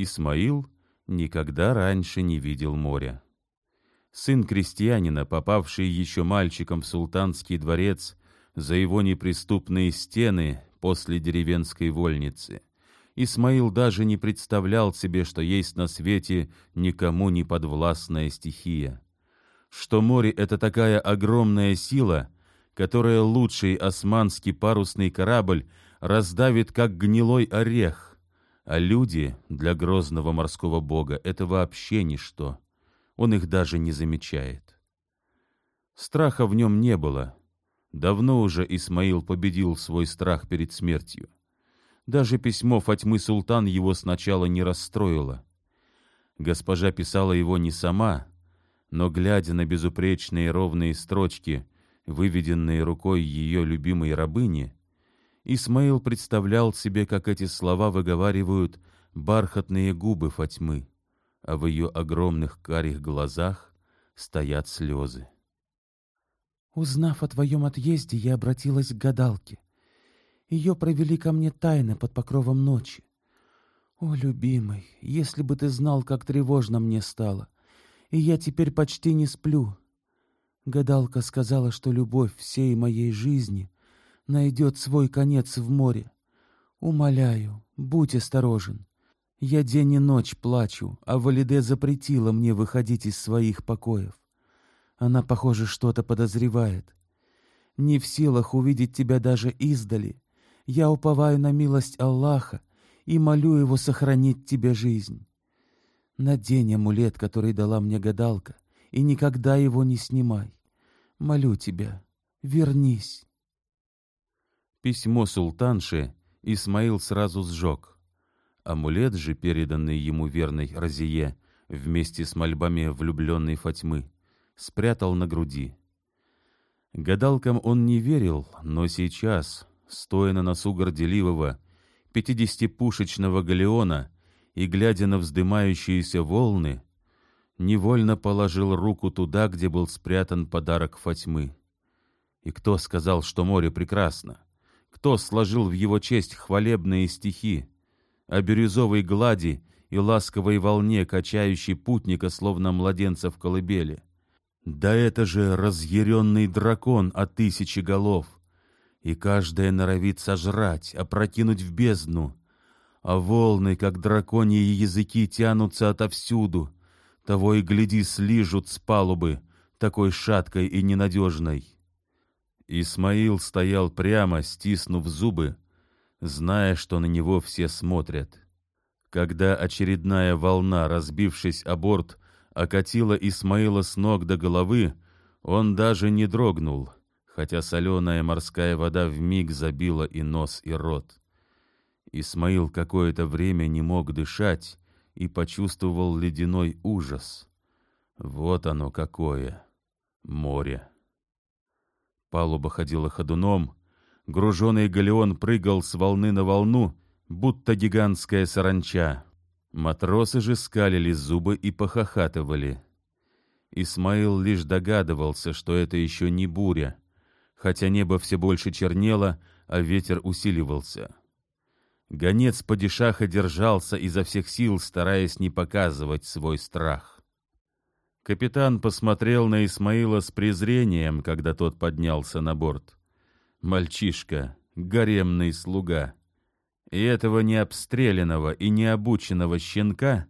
Исмаил никогда раньше не видел моря. Сын крестьянина, попавший еще мальчиком в султанский дворец за его неприступные стены после деревенской вольницы, Исмаил даже не представлял себе, что есть на свете никому не подвластная стихия, что море — это такая огромная сила, которая лучший османский парусный корабль раздавит, как гнилой орех, а люди для грозного морского бога — это вообще ничто. Он их даже не замечает. Страха в нем не было. Давно уже Исмаил победил свой страх перед смертью. Даже письмо Фатьмы Султан его сначала не расстроило. Госпожа писала его не сама, но, глядя на безупречные ровные строчки, выведенные рукой ее любимой рабыни, Исмаил представлял себе, как эти слова выговаривают бархатные губы Фатьмы, а в ее огромных карих глазах стоят слезы. «Узнав о твоем отъезде, я обратилась к гадалке. Ее провели ко мне тайно под покровом ночи. О, любимый, если бы ты знал, как тревожно мне стало, и я теперь почти не сплю. Гадалка сказала, что любовь всей моей жизни найдет свой конец в море. Умоляю, будь осторожен. Я день и ночь плачу, а Валиде запретила мне выходить из своих покоев. Она, похоже, что-то подозревает. Не в силах увидеть тебя даже издали. Я уповаю на милость Аллаха и молю его сохранить тебе жизнь. Надень амулет, который дала мне гадалка, и никогда его не снимай. Молю тебя, вернись. Письмо султанши Исмаил сразу сжег. Амулет же, переданный ему верной Разие, вместе с мольбами влюбленной Фатьмы, спрятал на груди. Гадалкам он не верил, но сейчас, стоя на носу горделивого, пятидесятипушечного галеона и глядя на вздымающиеся волны, невольно положил руку туда, где был спрятан подарок Фатьмы. И кто сказал, что море прекрасно? Кто сложил в его честь хвалебные стихи, о бирюзовой глади и ласковой волне, качающей путника, словно младенца в колыбели. Да это же разъяренный дракон о тысячи голов, и каждая норовит сожрать, опрокинуть в бездну, а волны, как драконьи языки, тянутся отовсюду, того и гляди слижут с палубы, такой шаткой и ненадежной. Исмаил стоял прямо, стиснув зубы, зная, что на него все смотрят. Когда очередная волна, разбившись о борт, окатила Исмаила с ног до головы, он даже не дрогнул, хотя соленая морская вода вмиг забила и нос, и рот. Исмаил какое-то время не мог дышать и почувствовал ледяной ужас. Вот оно какое море. Палуба ходила ходуном, груженый галеон прыгал с волны на волну, будто гигантская саранча. Матросы же скалили зубы и похохатывали. Исмаил лишь догадывался, что это еще не буря, хотя небо все больше чернело, а ветер усиливался. Гонец падишаха держался изо всех сил, стараясь не показывать свой страх. Капитан посмотрел на Исмаила с презрением, когда тот поднялся на борт. Мальчишка, гаремный слуга. И этого необстрелянного и необученного щенка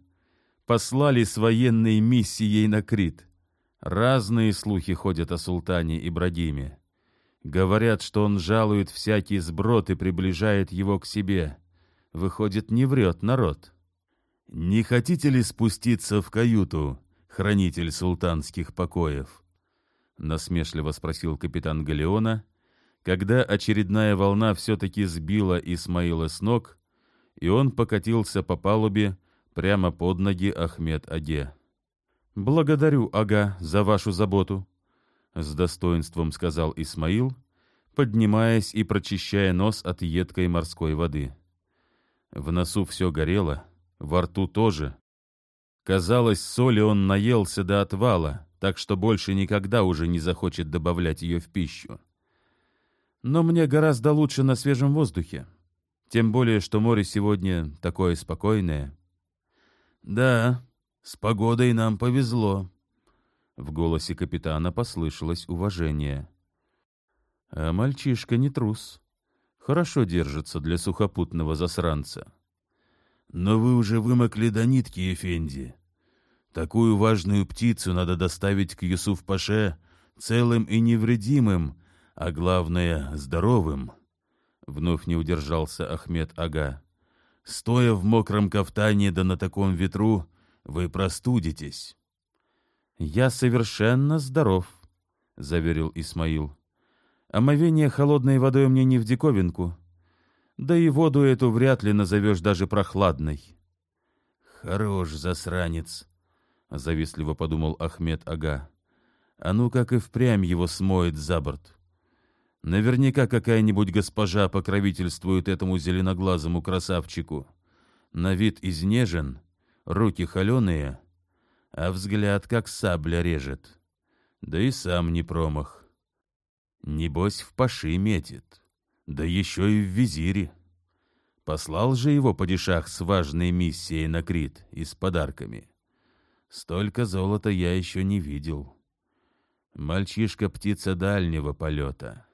послали с военной миссией на Крит. Разные слухи ходят о султане Ибрагиме. Говорят, что он жалует всякий сброд и приближает его к себе. Выходит, не врет народ. «Не хотите ли спуститься в каюту?» Хранитель султанских покоев? Насмешливо спросил капитан Галеона, когда очередная волна все-таки сбила Исмаила с ног, и он покатился по палубе прямо под ноги Ахмед-Аге. «Благодарю, Ага, за вашу заботу», — с достоинством сказал Исмаил, поднимаясь и прочищая нос от едкой морской воды. В носу все горело, во рту тоже, Казалось, соли он наелся до отвала, так что больше никогда уже не захочет добавлять ее в пищу. Но мне гораздо лучше на свежем воздухе. Тем более, что море сегодня такое спокойное. Да, с погодой нам повезло. В голосе капитана послышалось уважение. А мальчишка не трус. Хорошо держится для сухопутного засранца. Но вы уже вымокли до нитки, Эфенди. Такую важную птицу надо доставить к Юсуф-Паше целым и невредимым, а главное — здоровым. Вновь не удержался Ахмед Ага. Стоя в мокром кафтане да на таком ветру, вы простудитесь. «Я совершенно здоров», — заверил Исмаил. «Омовение холодной водой мне не в диковинку. Да и воду эту вряд ли назовешь даже прохладной». «Хорош засранец», — завистливо подумал Ахмед Ага. «А ну как и впрямь его смоет за борт». Наверняка какая-нибудь госпожа покровительствует этому зеленоглазому красавчику. На вид изнежен, руки холеные, а взгляд как сабля режет. Да и сам не промах. Небось, в паши метит, да еще и в визире. Послал же его падишах с важной миссией на Крит и с подарками. Столько золота я еще не видел. Мальчишка-птица дальнего полета —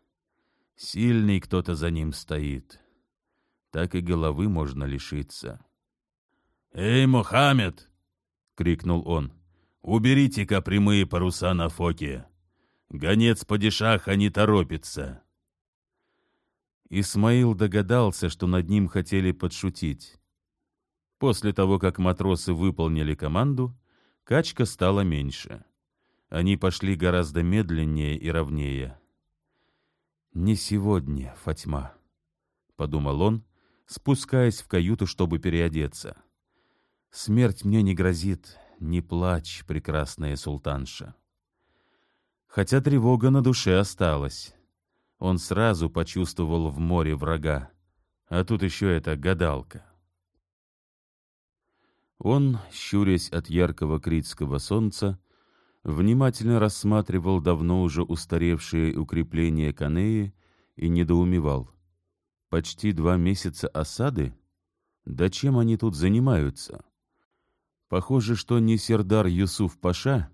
Сильный кто-то за ним стоит. Так и головы можно лишиться. «Эй, Мухаммед!» — крикнул он. «Уберите-ка прямые паруса на фоке. Гонец падишаха не торопится». Исмаил догадался, что над ним хотели подшутить. После того, как матросы выполнили команду, качка стала меньше. Они пошли гораздо медленнее и ровнее. «Не сегодня, Фатьма», — подумал он, спускаясь в каюту, чтобы переодеться. «Смерть мне не грозит, не плачь, прекрасная султанша». Хотя тревога на душе осталась. Он сразу почувствовал в море врага, а тут еще эта гадалка. Он, щурясь от яркого критского солнца, внимательно рассматривал давно уже устаревшие укрепления Канеи и недоумевал. Почти два месяца осады? Да чем они тут занимаются? Похоже, что ни Сердар Юсуф Паша,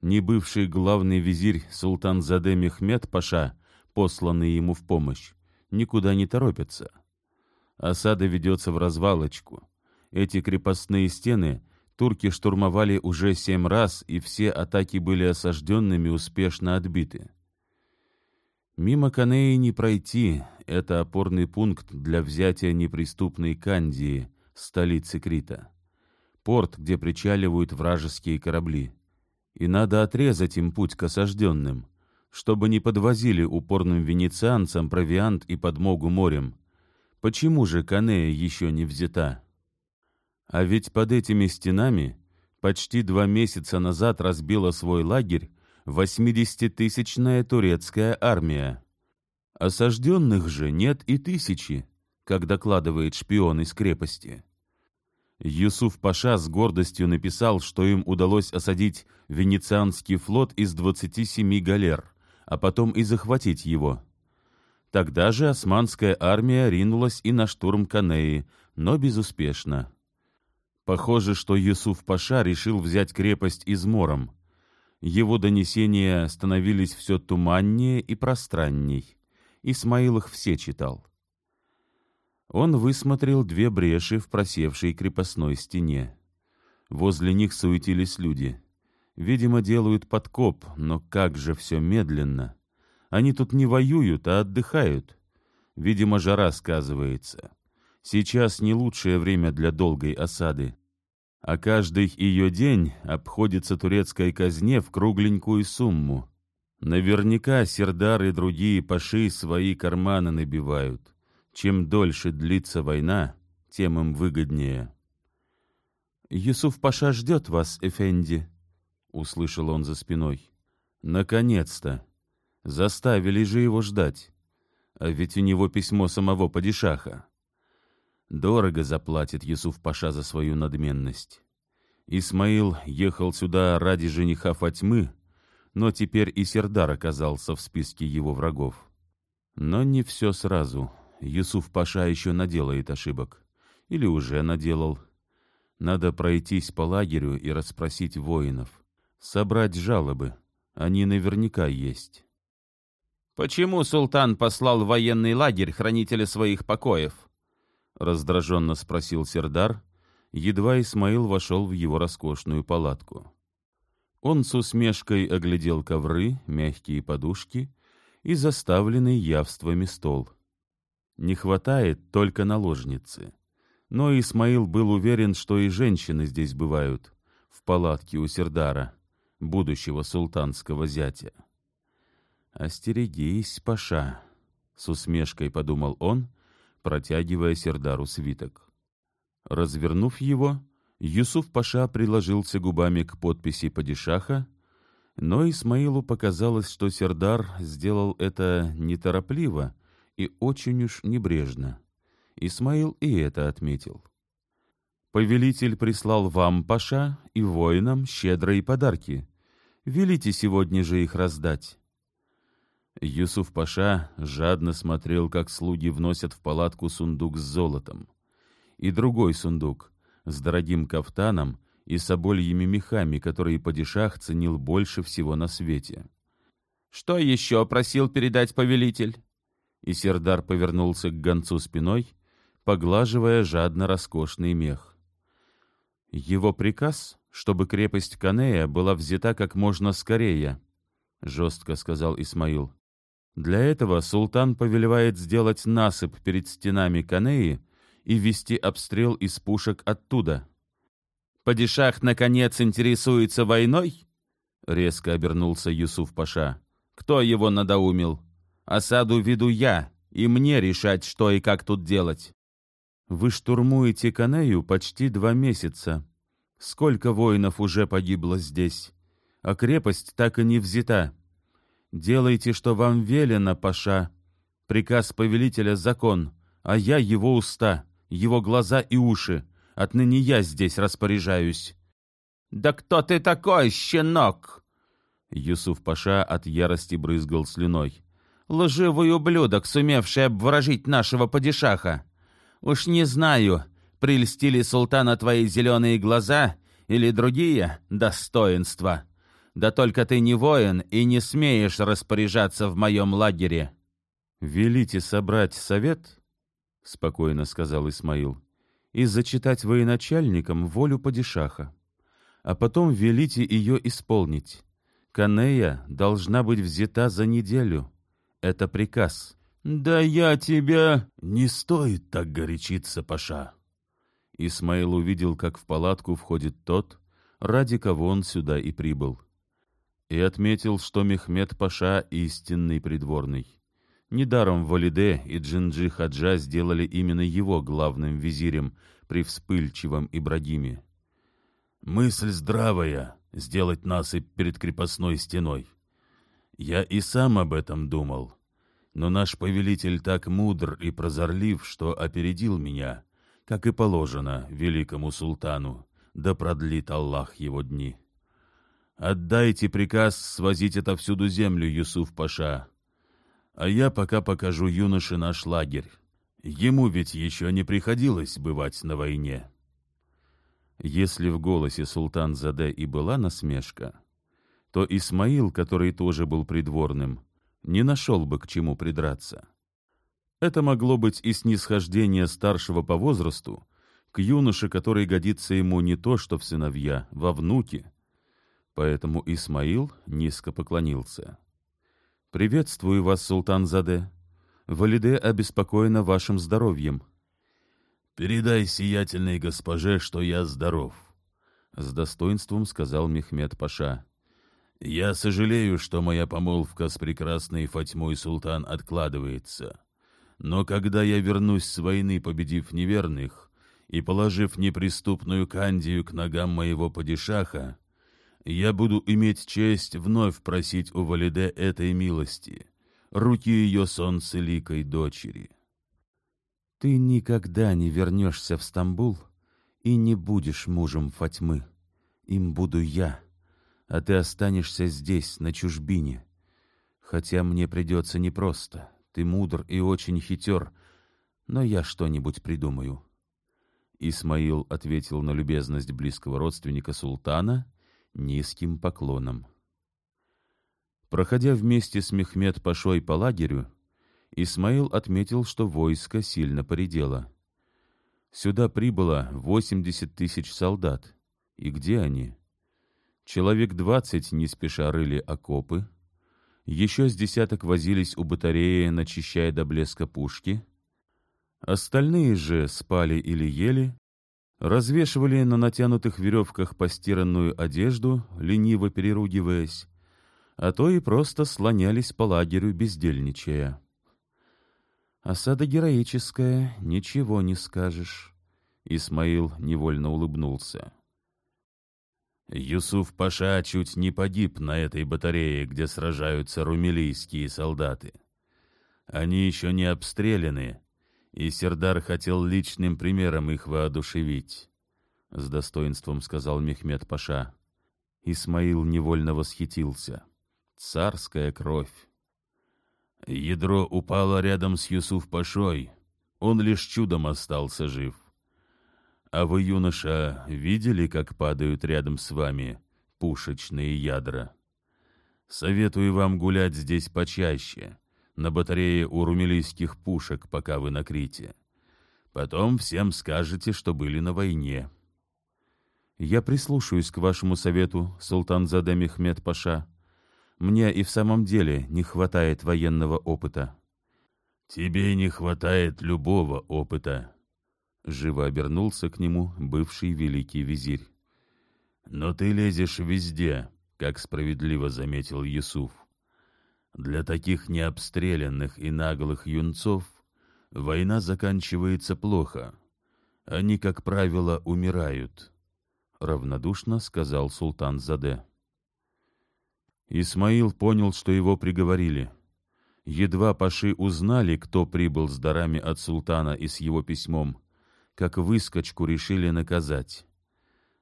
ни бывший главный визирь Султан Заде Мехмед Паша, посланный ему в помощь, никуда не торопятся. Осада ведется в развалочку. Эти крепостные стены Турки штурмовали уже семь раз, и все атаки были осажденными успешно отбиты. Мимо Канеи не пройти, это опорный пункт для взятия неприступной Кандии, столицы Крита. Порт, где причаливают вражеские корабли. И надо отрезать им путь к осажденным, чтобы не подвозили упорным венецианцам провиант и подмогу морем. Почему же Канея еще не взята? А ведь под этими стенами почти два месяца назад разбила свой лагерь восьмидесятитысячная турецкая армия. Осажденных же нет и тысячи, как докладывает шпион из крепости. Юсуф Паша с гордостью написал, что им удалось осадить венецианский флот из 27 галер, а потом и захватить его. Тогда же османская армия ринулась и на штурм Канеи, но безуспешно. Похоже, что Юсуф Паша решил взять крепость измором. Его донесения становились все туманнее и пространней. Исмаил их все читал. Он высмотрел две бреши в просевшей крепостной стене. Возле них суетились люди. Видимо, делают подкоп, но как же все медленно. Они тут не воюют, а отдыхают. Видимо, жара сказывается. Сейчас не лучшее время для долгой осады а каждый ее день обходится турецкой казне в кругленькую сумму. Наверняка Сердар и другие паши свои карманы набивают. Чем дольше длится война, тем им выгоднее. «Юсуф Паша ждет вас, Эфенди», — услышал он за спиной. «Наконец-то! Заставили же его ждать. А ведь у него письмо самого падишаха. Дорого заплатит Юсуф Паша за свою надменность. Исмаил ехал сюда ради жениха Фатьмы, но теперь и Сердар оказался в списке его врагов. Но не все сразу. Юсуф Паша еще наделает ошибок. Или уже наделал. Надо пройтись по лагерю и расспросить воинов. Собрать жалобы. Они наверняка есть. «Почему султан послал военный лагерь хранителя своих покоев?» Раздраженно спросил Сердар, едва Исмаил вошел в его роскошную палатку. Он с усмешкой оглядел ковры, мягкие подушки и заставленный явствами стол. Не хватает только наложницы. Но Исмаил был уверен, что и женщины здесь бывают, в палатке у Сердара, будущего султанского зятя. «Остерегись, Паша», — с усмешкой подумал он, протягивая Сердару свиток. Развернув его, Юсуф Паша приложился губами к подписи падишаха, но Исмаилу показалось, что Сердар сделал это неторопливо и очень уж небрежно. Исмаил и это отметил. «Повелитель прислал вам, Паша, и воинам щедрые подарки. Велите сегодня же их раздать». Юсуф Паша жадно смотрел, как слуги вносят в палатку сундук с золотом. И другой сундук с дорогим кафтаном и собольями мехами, которые падишах ценил больше всего на свете. «Что еще просил передать повелитель?» И Сердар повернулся к гонцу спиной, поглаживая жадно роскошный мех. Его приказ, чтобы крепость Канея была взята как можно скорее, — жестко сказал Исмаил. Для этого султан повелевает сделать насыпь перед стенами Канеи и вести обстрел из пушек оттуда. Падишах, наконец, интересуется войной? Резко обернулся Юсуф Паша. Кто его надоумил? Осаду веду я, и мне решать, что и как тут делать. Вы штурмуете Канею почти два месяца. Сколько воинов уже погибло здесь, а крепость так и не взята. Делайте, что вам велено, Паша. Приказ повелителя — закон, а я его уста, его глаза и уши. Отныне я здесь распоряжаюсь». «Да кто ты такой, щенок?» Юсуф Паша от ярости брызгал слюной. «Лживый ублюдок, сумевший обворожить нашего падишаха. Уж не знаю, прельстили султана твои зеленые глаза или другие достоинства. Да только ты не воин и не смеешь распоряжаться в моем лагере». «Велите собрать совет?» — спокойно сказал Исмаил и зачитать военачальникам волю падишаха, а потом велите ее исполнить. Канея должна быть взята за неделю. Это приказ. «Да я тебя...» «Не стоит так горячиться, Паша!» Исмаил увидел, как в палатку входит тот, ради кого он сюда и прибыл. И отметил, что Мехмед Паша истинный придворный. Недаром Валиде и Джинджи Хаджа сделали именно его главным визирем при вспыльчивом Ибрагиме. «Мысль здравая — сделать насыпь перед крепостной стеной. Я и сам об этом думал, но наш повелитель так мудр и прозорлив, что опередил меня, как и положено великому султану, да продлит Аллах его дни. Отдайте приказ свозить отовсюду землю, Юсуф Паша» а я пока покажу юноше наш лагерь. Ему ведь еще не приходилось бывать на войне. Если в голосе султан Заде и была насмешка, то Исмаил, который тоже был придворным, не нашел бы к чему придраться. Это могло быть и снисхождение старшего по возрасту к юноше, который годится ему не то что в сыновья, во внуки. Поэтому Исмаил низко поклонился. «Приветствую вас, султан Заде. Валиде обеспокоена вашим здоровьем». «Передай сиятельной госпоже, что я здоров», — с достоинством сказал Мехмед Паша. «Я сожалею, что моя помолвка с прекрасной Фатьмой Султан откладывается. Но когда я вернусь с войны, победив неверных и положив неприступную Кандию к ногам моего падишаха, я буду иметь честь вновь просить у Валиде этой милости, руки ее солнцеликой дочери. Ты никогда не вернешься в Стамбул и не будешь мужем Фатьмы. Им буду я, а ты останешься здесь, на чужбине. Хотя мне придется непросто. Ты мудр и очень хитер, но я что-нибудь придумаю. Исмаил ответил на любезность близкого родственника султана низким поклоном. Проходя вместе с Мехмед Пашой по лагерю, Исмаил отметил, что войско сильно поредело. Сюда прибыло 80 тысяч солдат. И где они? Человек двадцать не спеша рыли окопы. Еще с десяток возились у батареи, начищая до блеска пушки. Остальные же спали или ели, развешивали на натянутых веревках постиранную одежду, лениво переругиваясь, а то и просто слонялись по лагерю, бездельничая. Осада героическая, ничего не скажешь. Исмаил невольно улыбнулся. Юсуф Паша чуть не погиб на этой батарее, где сражаются румелийские солдаты. Они еще не обстреляны, и Сердар хотел личным примером их воодушевить, — с достоинством сказал Мехмед Паша. Исмаил невольно восхитился. Царская кровь. Ядро упало рядом с Юсуф Пашой. Он лишь чудом остался жив. А вы, юноша, видели, как падают рядом с вами пушечные ядра? Советую вам гулять здесь почаще, на батарее у румелийских пушек, пока вы на Крите. Потом всем скажете, что были на войне. Я прислушаюсь к вашему совету, султан Заде Мехмед Паша. Мне и в самом деле не хватает военного опыта. Тебе не хватает любого опыта, Живо обернулся к нему бывший великий визирь. Но ты лезешь везде, как справедливо заметил Юсуф. Для таких необстрелянных и наглых юнцов война заканчивается плохо. Они, как правило, умирают, — равнодушно сказал султан Заде. Исмаил понял, что его приговорили. Едва паши узнали, кто прибыл с дарами от султана и с его письмом, как выскочку решили наказать.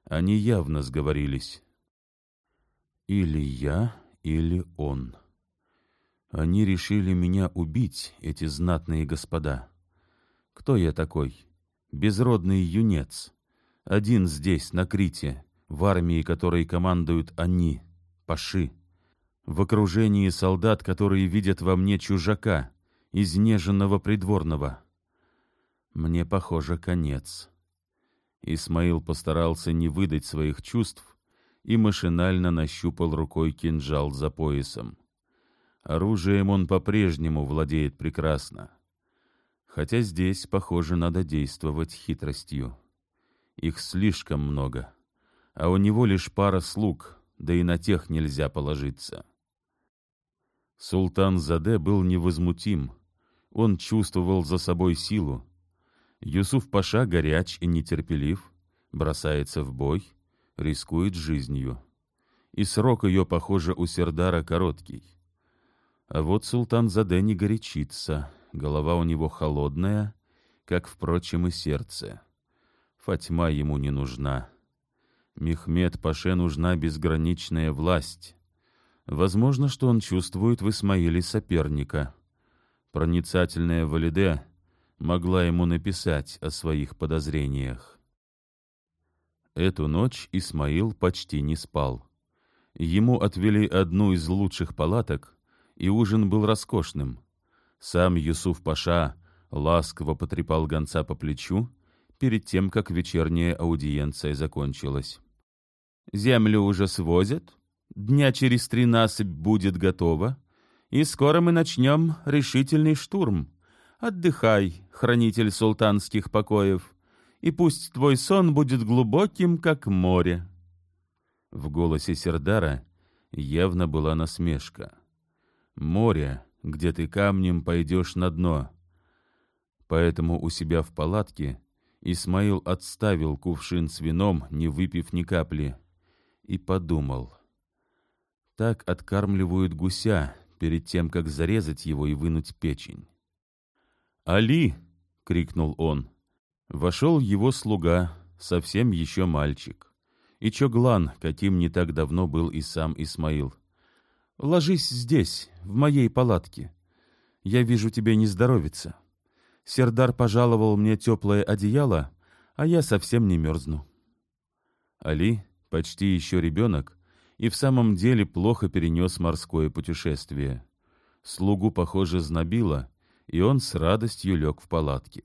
Они явно сговорились. Или я, или он. Они решили меня убить, эти знатные господа. Кто я такой? Безродный юнец. Один здесь, на Крите, в армии, которой командуют они, паши в окружении солдат, которые видят во мне чужака, изнеженного придворного. Мне, похоже, конец. Исмаил постарался не выдать своих чувств и машинально нащупал рукой кинжал за поясом. Оружием он по-прежнему владеет прекрасно. Хотя здесь, похоже, надо действовать хитростью. Их слишком много, а у него лишь пара слуг, да и на тех нельзя положиться. Султан Заде был невозмутим. Он чувствовал за собой силу. Юсуф Паша горяч и нетерпелив, бросается в бой, рискует жизнью. И срок ее, похоже, у Сердара короткий. А вот султан Заде не горячится, голова у него холодная, как, впрочем, и сердце. Фатьма ему не нужна. Мехмед Паше нужна безграничная власть. Возможно, что он чувствует в Исмаиле соперника. Проницательная Валиде могла ему написать о своих подозрениях. Эту ночь Исмаил почти не спал. Ему отвели одну из лучших палаток, и ужин был роскошным. Сам Юсуф Паша ласково потрепал гонца по плечу перед тем, как вечерняя аудиенция закончилась. «Землю уже свозят?» Дня через три насыпь будет готова, и скоро мы начнем решительный штурм. Отдыхай, хранитель султанских покоев, и пусть твой сон будет глубоким, как море». В голосе Сердара явно была насмешка. «Море, где ты камнем пойдешь на дно». Поэтому у себя в палатке Исмаил отставил кувшин с вином, не выпив ни капли, и подумал — так откармливают гуся перед тем, как зарезать его и вынуть печень. «Али!» — крикнул он. Вошел его слуга, совсем еще мальчик. И Чоглан, каким не так давно был и сам Исмаил. «Ложись здесь, в моей палатке. Я вижу, тебе не здоровится. Сердар пожаловал мне теплое одеяло, а я совсем не мерзну. Али, почти еще ребенок, и в самом деле плохо перенес морское путешествие. Слугу, похоже, знобило, и он с радостью лег в палатке.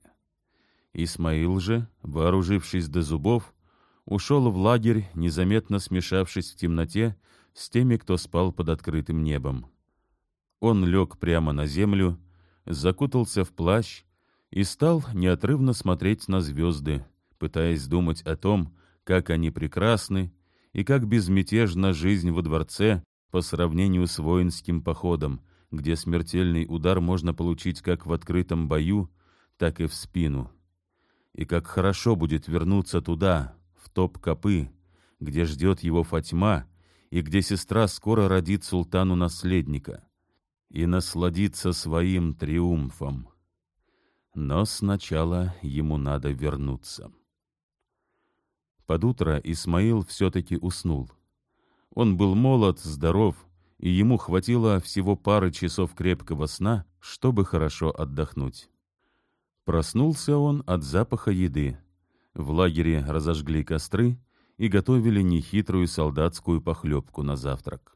Исмаил же, вооружившись до зубов, ушел в лагерь, незаметно смешавшись в темноте с теми, кто спал под открытым небом. Он лег прямо на землю, закутался в плащ и стал неотрывно смотреть на звезды, пытаясь думать о том, как они прекрасны и как безмятежна жизнь во дворце по сравнению с воинским походом, где смертельный удар можно получить как в открытом бою, так и в спину. И как хорошо будет вернуться туда, в топ-копы, где ждет его Фатьма и где сестра скоро родит султану наследника, и насладиться своим триумфом. Но сначала ему надо вернуться. Под утро Исмаил все-таки уснул. Он был молод, здоров, и ему хватило всего пары часов крепкого сна, чтобы хорошо отдохнуть. Проснулся он от запаха еды. В лагере разожгли костры и готовили нехитрую солдатскую похлебку на завтрак.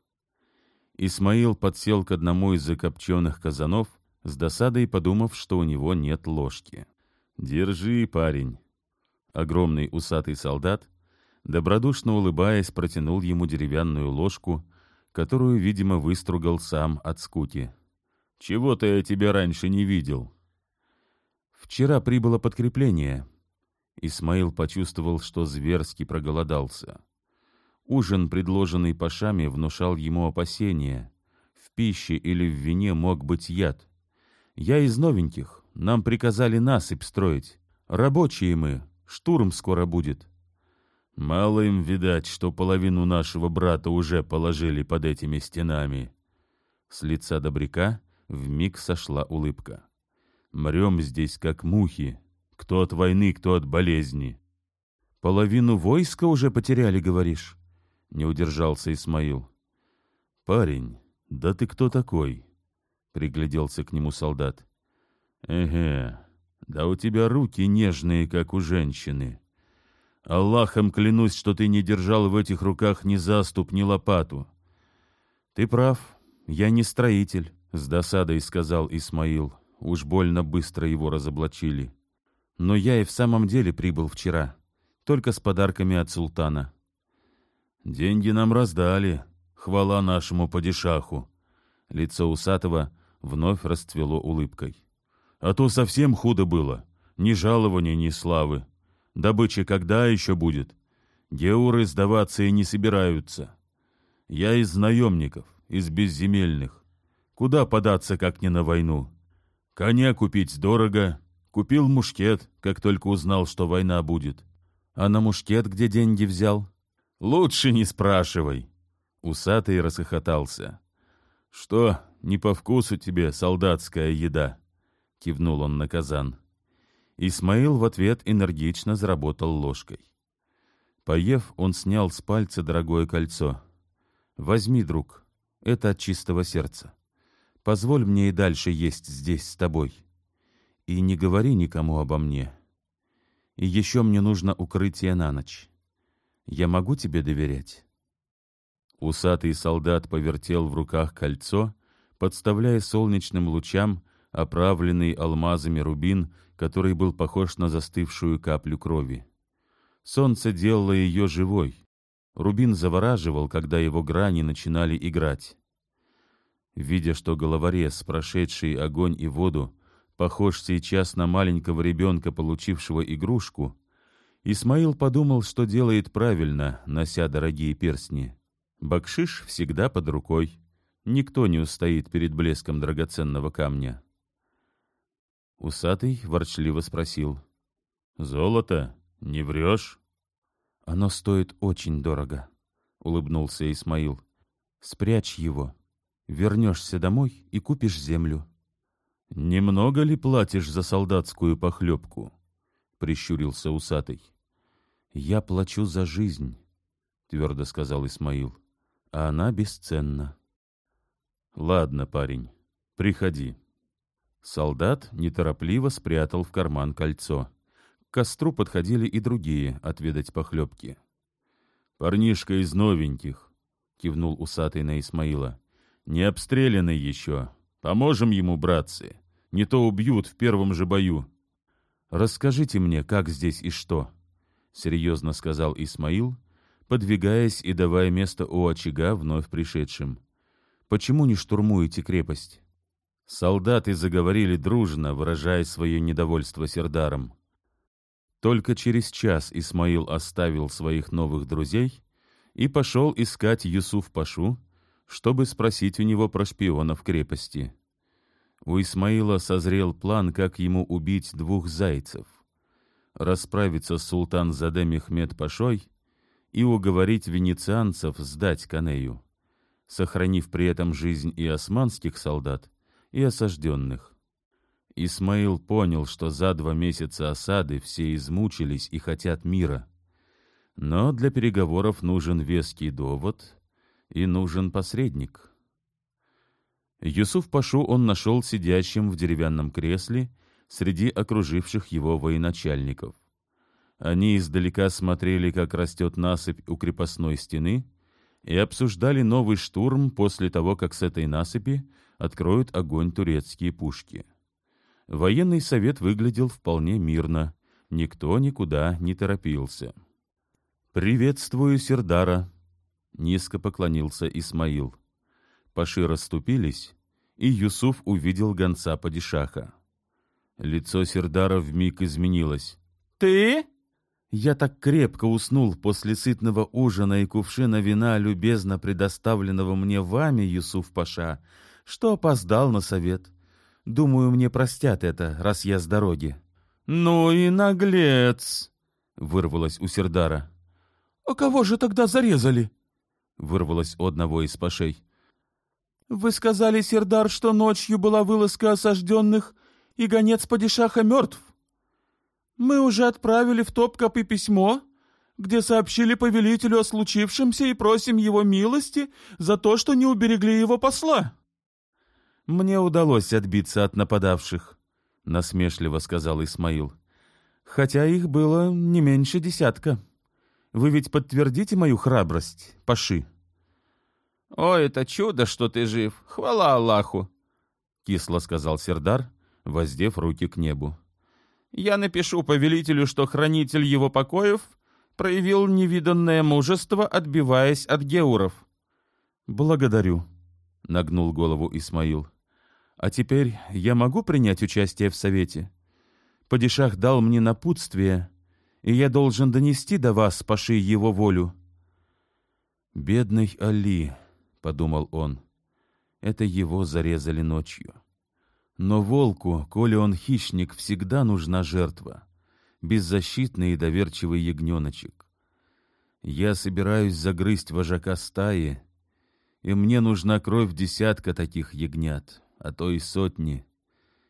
Исмаил подсел к одному из закопченных казанов, с досадой подумав, что у него нет ложки. «Держи, парень!» Огромный усатый солдат, добродушно улыбаясь, протянул ему деревянную ложку, которую, видимо, выстругал сам от скуки. «Чего-то я тебя раньше не видел». Вчера прибыло подкрепление. Исмаил почувствовал, что зверски проголодался. Ужин, предложенный пашами, внушал ему опасения. В пище или в вине мог быть яд. Я из новеньких. Нам приказали насыпь строить. Рабочие мы. Штурм скоро будет. Мало им видать, что половину нашего брата уже положили под этими стенами. С лица добряка вмиг сошла улыбка. Мрем здесь, как мухи, кто от войны, кто от болезни. Половину войска уже потеряли, говоришь? Не удержался Исмаил. Парень, да ты кто такой? Пригляделся к нему солдат. Эге, да у тебя руки нежные, как у женщины. Аллахом клянусь, что ты не держал в этих руках ни заступ, ни лопату. Ты прав, я не строитель, с досадой сказал Исмаил. Уж больно быстро его разоблачили. Но я и в самом деле прибыл вчера, только с подарками от султана. Деньги нам раздали, хвала нашему падишаху. Лицо усатого вновь расцвело улыбкой. А то совсем худо было, ни жалования, ни славы. Добыча когда еще будет? Геуры сдаваться и не собираются. Я из наемников, из безземельных. Куда податься, как не на войну? Коня купить дорого. Купил мушкет, как только узнал, что война будет. А на мушкет где деньги взял? Лучше не спрашивай. Усатый расхохотался. Что, не по вкусу тебе солдатская еда? Кивнул он на казан. Исмаил в ответ энергично заработал ложкой. Поев, он снял с пальца дорогое кольцо. «Возьми, друг, это от чистого сердца. Позволь мне и дальше есть здесь с тобой. И не говори никому обо мне. И еще мне нужно укрытие на ночь. Я могу тебе доверять?» Усатый солдат повертел в руках кольцо, подставляя солнечным лучам оправленный алмазами рубин, который был похож на застывшую каплю крови. Солнце делало ее живой. Рубин завораживал, когда его грани начинали играть. Видя, что головорез, прошедший огонь и воду, похож сейчас на маленького ребенка, получившего игрушку, Исмаил подумал, что делает правильно, нося дорогие перстни. Бакшиш всегда под рукой. Никто не устоит перед блеском драгоценного камня. Усатый ворчливо спросил. «Золото? Не врешь?» «Оно стоит очень дорого», — улыбнулся Исмаил. «Спрячь его, Вернешься домой и купишь землю. — Немного ли платишь за солдатскую похлебку? — прищурился усатый. — Я плачу за жизнь, — твердо сказал Исмаил, — а она бесценна. — Ладно, парень, приходи. Солдат неторопливо спрятал в карман кольцо. К костру подходили и другие отведать похлебки. «Парнишка из новеньких», — кивнул усатый на Исмаила. «Не обстрелянный еще. Поможем ему, братцы. Не то убьют в первом же бою». «Расскажите мне, как здесь и что», — серьезно сказал Исмаил, подвигаясь и давая место у очага вновь пришедшим. «Почему не штурмуете крепость?» Солдаты заговорили дружно, выражая свое недовольство Сердаром. Только через час Исмаил оставил своих новых друзей и пошел искать Юсуф-Пашу, чтобы спросить у него про шпионов крепости. У Исмаила созрел план, как ему убить двух зайцев, расправиться с султан Заде Мехмед Пашой и уговорить венецианцев сдать Канею, сохранив при этом жизнь и османских солдат, и осажденных. Исмаил понял, что за два месяца осады все измучились и хотят мира. Но для переговоров нужен веский довод и нужен посредник. Юсуф Пашу он нашел сидящим в деревянном кресле среди окруживших его военачальников. Они издалека смотрели, как растет насыпь у крепостной стены, и обсуждали новый штурм после того, как с этой насыпи откроют огонь турецкие пушки. Военный совет выглядел вполне мирно, никто никуда не торопился. «Приветствую, Сердара!» — низко поклонился Исмаил. Паши расступились, и Юсуф увидел гонца падишаха. Лицо Сердара вмиг изменилось. «Ты?» Я так крепко уснул после сытного ужина и кувшина вина, любезно предоставленного мне вами, Юсуф Паша, что опоздал на совет. Думаю, мне простят это, раз я с дороги. «Ну и наглец!» — вырвалось у Сердара. «А кого же тогда зарезали?» — вырвалось у одного из пашей. «Вы сказали, Сердар, что ночью была вылазка осажденных, и гонец Падишаха мертв. Мы уже отправили в Топкап и письмо, где сообщили повелителю о случившемся и просим его милости за то, что не уберегли его посла». «Мне удалось отбиться от нападавших», — насмешливо сказал Исмаил. «Хотя их было не меньше десятка. Вы ведь подтвердите мою храбрость, Паши?» «О, это чудо, что ты жив! Хвала Аллаху!» — кисло сказал Сердар, воздев руки к небу. «Я напишу повелителю, что хранитель его покоев проявил невиданное мужество, отбиваясь от геуров». «Благодарю», — нагнул голову Исмаил. А теперь я могу принять участие в совете? Падишах дал мне напутствие, и я должен донести до вас, Паши, его волю. Бедный Али, — подумал он, — это его зарезали ночью. Но волку, коли он хищник, всегда нужна жертва, беззащитный и доверчивый ягненочек. Я собираюсь загрызть вожака стаи, и мне нужна кровь десятка таких ягнят а то и сотни,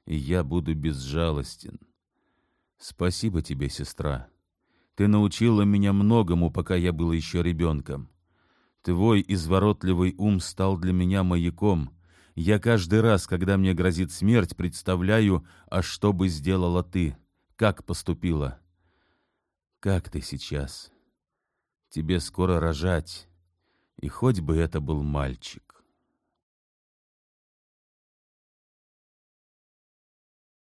и я буду безжалостен. Спасибо тебе, сестра. Ты научила меня многому, пока я был еще ребенком. Твой изворотливый ум стал для меня маяком. Я каждый раз, когда мне грозит смерть, представляю, а что бы сделала ты, как поступила. Как ты сейчас? Тебе скоро рожать, и хоть бы это был мальчик.